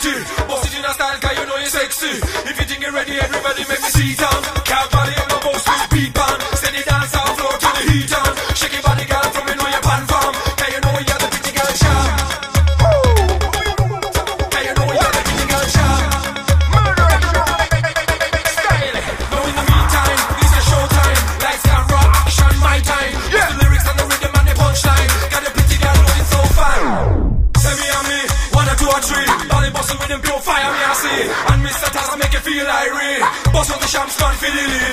dirty. Bust it in a style, cause you know you're sexy. If you think you're ready, everybody make me see some Count shams,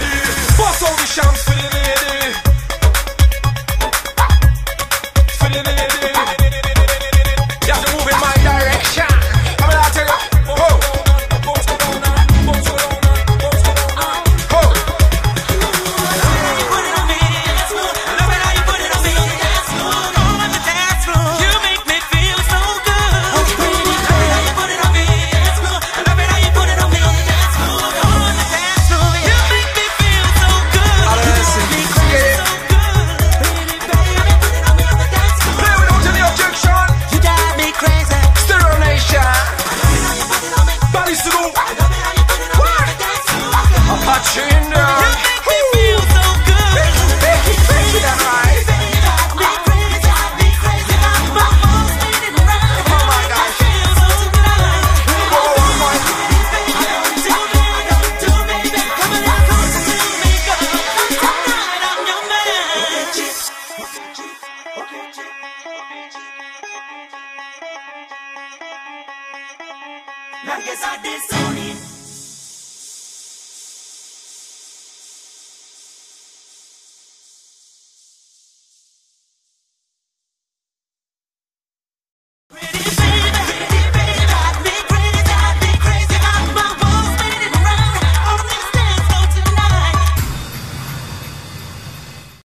Like it's a this